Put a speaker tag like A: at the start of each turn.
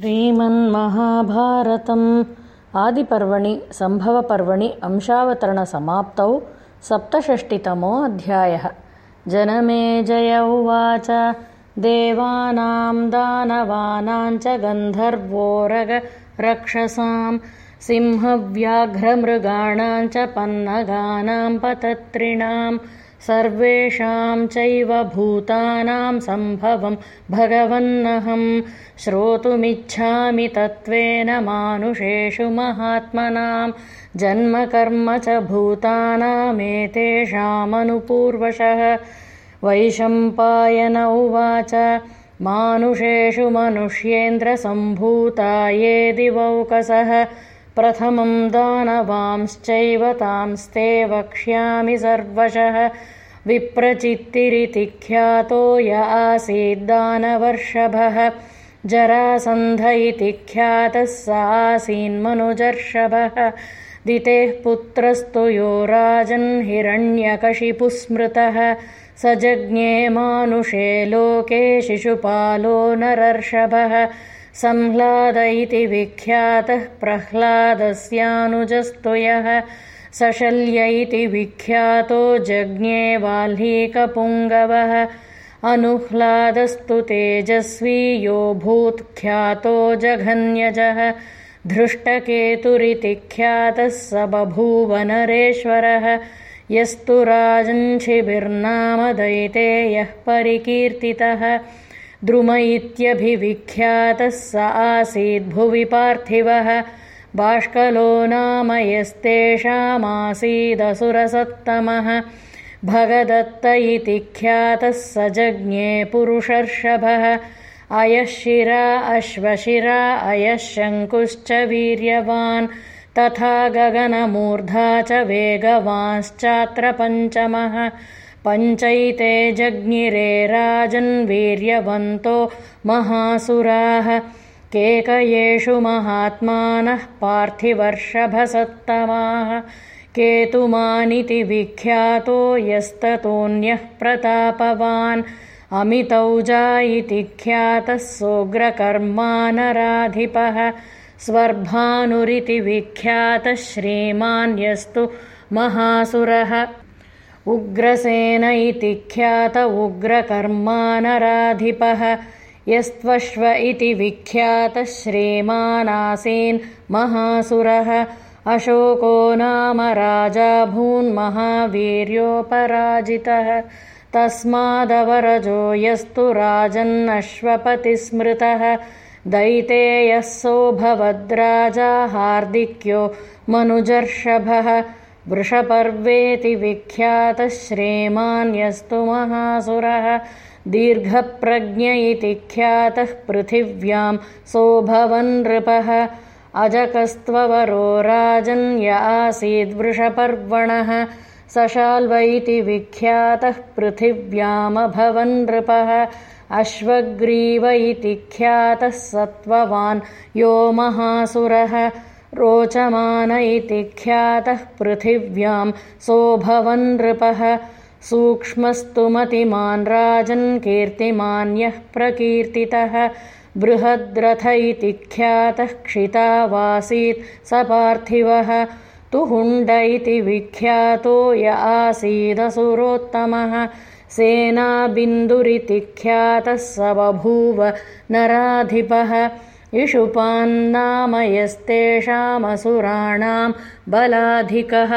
A: श्रीमन्महाभारतम् आदिपर्वणि सम्भवपर्वणि अंशावतरणसमाप्तौ सप्तषष्टितमोऽध्यायः। जनमेजय उवाच। देवानां दानवानाञ्च गन्धर्वोरगरक्षसां सिंहव्याघ्रमृगाणाञ्च पन्नगानां पतत्रिणाम् सर्वेषां चैव भूतानां सम्भवं भगवन्नहं श्रोतुमिच्छामि तत्त्वेन मानुषेषु महात्मनां जन्मकर्म च भूतानामेतेषामनुपूर्वशः वैशम्पायन उवाच मानुषेषु मनुष्येन्द्रसम्भूता ये दिवौकसः प्रथमं दानवांश्चैव तांस्ते वक्ष्यामि सर्वशः। विप्रचित्तिरिति ख्यातो य आसीद्दानवर्षभः जरासन्ध इति ख्यातः स आसीन्मनुजर्षभः दितेः पुत्रस्तु यो राजन् हिरण्यकशिपुस्मृतः। स जज्ञे मानुषे लोके शिशुपालो नरर्षभः संह्लाद इति विख्यातः प्रह्लादस्यानुजस्तु यः सशल्य इति विख्यातो जज्ञे वाल्हीकपुङ्गवः अनुह्लादस्तु तेजस्वी यो भूत्ख्यातो जघन्यजः। धृष्टकेतुरिति ख्यातः स बभूवनरेश्वरः यस्तु राजञ्छिभिर्नामदयिते यः परिकीर्तितः द्रुम इत्यभिविख्यातः स आसीद्भुवि पार्थिवः। बाष्कलो नाम यस्तेषामासीदसुरसत्तमः। भगदत्त इति ख्यातः स जज्ञे पुरुषर्षभः। अयः शिरा अश्वशिरा अयः शङ्कुश्च वीर्यवान्। तथा गगनमूर्धा च वेगवांश्चात्र पञ्चमः पञ्चैते जज्ञिरे राजन्वीर्यवन्तो महासुराः केकयेषु महात्मानः पार्थिवर्षभसत्तमाः केतुमानिति विख्यातो यस्ततोऽन्यः प्रतापवान् अमितौजा इति ख्यातः सोऽग्रकर्मानराधिपः स्वर्भानुरिति विख्यातः श्रीमान्यस्तु महासुरः उग्रसेन इति ख्यात उग्रकर्मानराधिपः। यस्त्वश्व इति विख्यातः श्रीमानासीन् महासुरः। अशोको नाम राजा भून्महावीर्योपराजितः तस्मादवरजो यस्तु राजन्नश्वपतिस्मृतः। दैतेयः सोऽभवद्राजा हार्दिक्यो मनुजर्षभः वृषपर्वेति विख्यातः श्रीमान्यस्तु महासुरः दीर्घप्रज्ञ इति ख्यातः पृथिव्यां सोऽभवन्नृपः अजकस्त्ववरो राजन् य आसीद्वृषपर्वणः सशाल्व इति विख्यातः पृथिव्यामभवन्नृपः अश्वग्रीव इति ख्यातः सत्त्ववान् यो महासुरः रोचमान इति ख्यातः पृथिव्यां सोऽभवन्नृपः सूक्ष्मस्तु मतिमान् राजन् कीर्तिमान्यः प्रकीर्तितः। बृहद्रथ इति ख्यातः क्षितावासीत् स पार्थिवः। तुहुण्ड इति विख्यातो य आसीदसुरोत्तमः सेनाबिन्दुरिति ख्यातः स बभूव नराधिपः इषुपान्नाम यस्तेषामसुराणां बलाधिकः